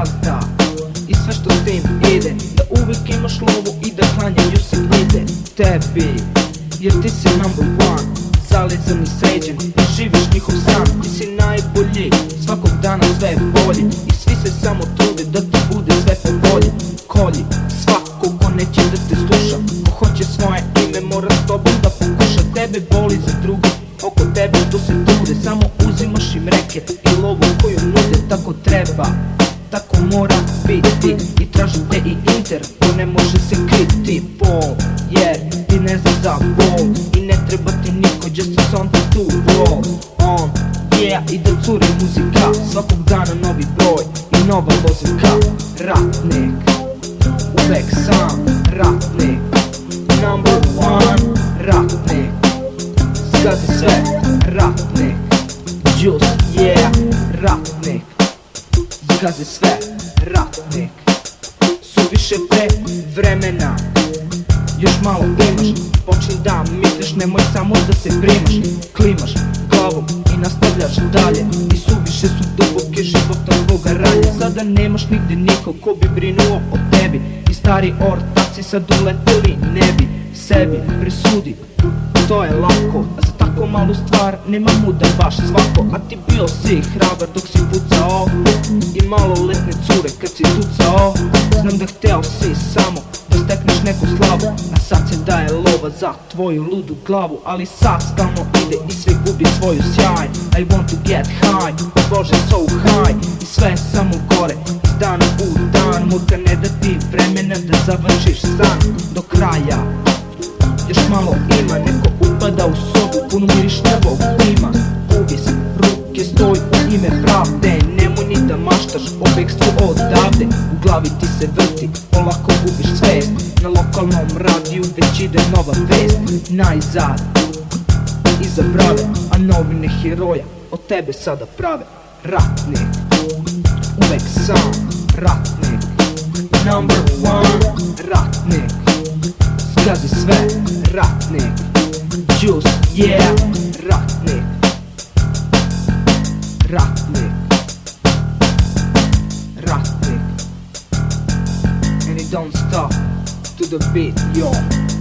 gazda I sve što s tim ide Da uvijek imaš lovu i da klanjaju se ide Tebi Jer ti si number one. Zalizan i sređen I živiš njihov san. Ti si najbolji Svakog dana sve je bolji I svi se samo trude da ti bude sve po bolji Kolji Svako ko neće da te sluša Ko hoće svoje ime mora s tobom da pokuša. Tebe boli za druge Oko tebe što se trude. Samo uzimaš im reket I lovu koju nude Tako treba tako mora biti. I tražite i inter, to ne može se kriti Bol, jer ti ne znaš za bol I ne treba ti niko, just on the to roll On, yeah, i da curi muzika Svakog dana novi broj. I nova lozika Ratnik, uvek sam Ratnik, number one Ratnik, zgazi sve. Ratnik Suviše pre vremena. Još malo imaš. Počni da misliš Nemoj samo da se primaš. Klimaš glavom i nastavljaš dalje. I suviše su duboke života tvoga ranje Sada nemaš nigde niko ko bi brinuo o tebi. I stari ortaci sad uleteli ne bi Sebi. Presudi to je lako. A za tako malu stvar nema muda baš svako. A ti bio si hrabar dok si pucao I malo letne cure kad si tucao Znam da hteo si samo da stekneš neku slavu. A sad se daje lova za tvoju ludu glavu Ali sad stalno ide i sve gubi svoju sjaj. I want to get high, bože so high I sve je samo gore, iz dana u dan. Muka ne da ti vremena da završiš san Do kraja. Još malo ima Neko upada u sobu punu mirišnjavog klima Uvis, maštaš o odavde U glavi ti se vrti, polako gubiš svest. Na lokalnom radiju već ide nova vest Najzad, iza brave A novine heroja od tebe sada prave. Ratnik, uvek sam Ratnik, number one Ratnik zgazi sve Ratnik Juice, yeah Ratnik Ratnik don't stop to the beat, yo